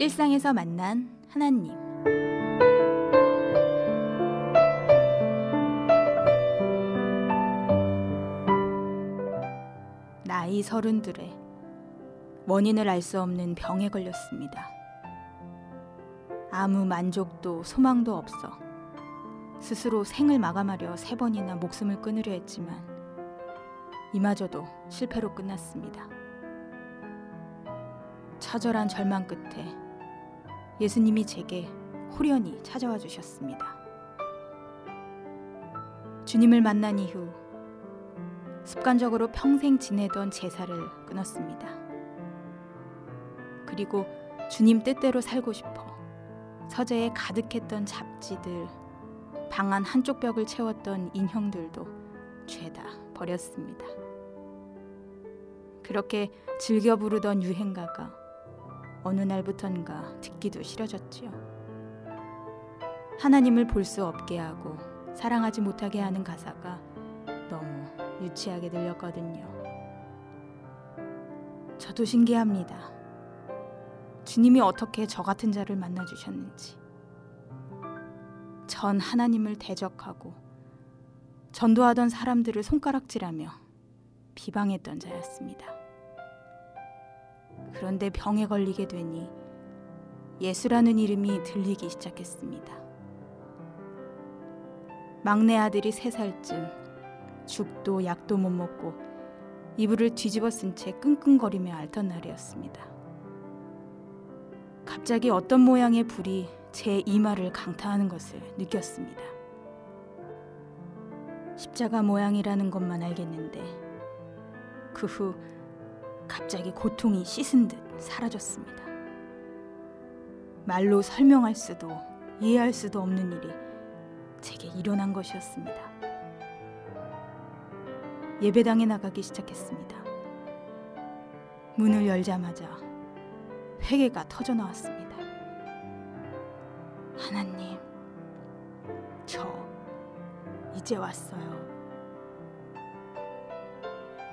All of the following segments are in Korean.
일상에서 만난 하나님. 나이 서른둘에 원인을 알 수 없는 병에 걸렸습니다. 아무 만족도 소망도 없어 스스로 생을 마감하려 세 번이나 목숨을 끊으려 했지만 이마저도 실패로 끝났습니다. 처절한 절망 끝에 예수님이 제게 호련히 찾아와 주셨습니다. 주님을 만난 이후 습관적으로 평생 지내던 제사를 끊었습니다. 그리고 주님 뜻대로 살고 싶어 서재에 가득했던 잡지들, 방안 한쪽 벽을 채웠던 인형들도 죄다 버렸습니다. 그렇게 즐겨 부르던 유행가가 어느 날부턴가 듣기도 싫어졌지요. 하나님을 볼 수 없게 하고 사랑하지 못하게 하는 가사가 너무 유치하게 들렸거든요. 저도 신기합니다. 주님이 어떻게 저 같은 자를 만나 주셨는지. 전 하나님을 대적하고 전도하던 사람들을 손가락질하며 비방했던 자였습니다. 그런데 병에 걸리게 되니 예수라는 이름이 들리기 시작했습니다. 막내 아들이 세 살쯤 죽도 약도 못 먹고 이불을 뒤집어 쓴 채 끙끙거리며 앓던 날이었습니다. 갑자기 어떤 모양의 불이 제 이마를 강타하는 것을 느꼈습니다. 십자가 모양이라는 것만 알겠는데 그후 갑자기 고통이 씻은 듯 사라졌습니다. 말로 설명할 수도 이해할 수도 없는 일이 제게 일어난 것이었습니다. 예배당에 나가기 시작했습니다. 문을 열자마자 회개가 터져 나왔습니다. 하나님, 저 이제 왔어요.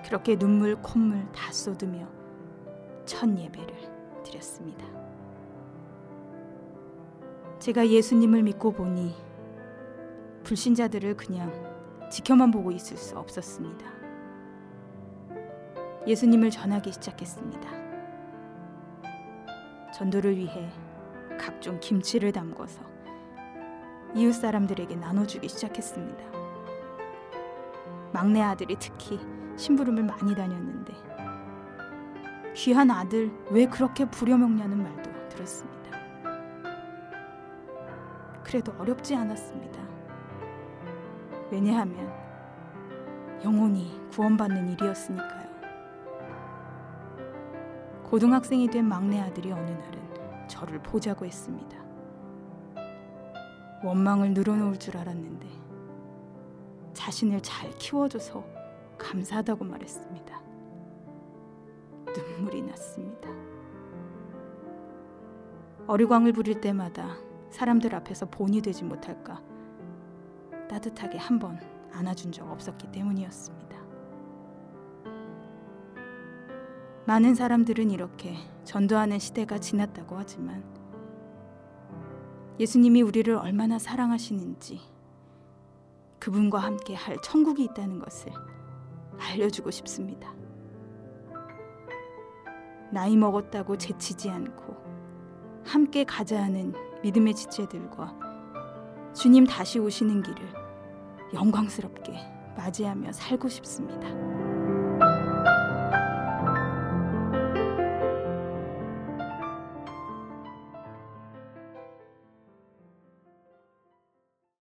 그렇게 눈물 콧물 다 쏟으며 첫 예배를 드렸습니다. 제가 예수님을 믿고 보니 불신자들을 그냥 지켜만 보고 있을 수 없었습니다. 예수님을 전하기 시작했습니다. 전도를 위해 각종 김치를 담궈서 이웃 사람들에게 나눠주기 시작했습니다. 막내 아들이 특히 심부름을 많이 다녔는데 귀한 아들 왜 그렇게 부려먹냐는 말도 들었습니다. 그래도 어렵지 않았습니다. 왜냐하면 영혼이 구원받는 일이었으니까요. 고등학생이 된 막내 아들이 어느 날은 저를 보자고 했습니다. 원망을 늘어놓을 줄 알았는데 자신을 잘 키워줘서 감사하다고 말했습니다. 눈물이 났습니다. 어리광을 부릴 때마다 사람들 앞에서 본이 되지 못할까 따뜻하게 한 번 안아준 적 없었기 때문이었습니다. 많은 사람들은 이렇게 전도하는 시대가 지났다고 하지만 예수님이 우리를 얼마나 사랑하시는지 그분과 함께 할 천국이 있다는 것을 알려주고 싶습니다. 나이 먹었다고 제치지 않고 함께 가자 하는 믿음의 지체들과 주님 다시 오시는 길을 영광스럽게 맞이하며 살고 싶습니다.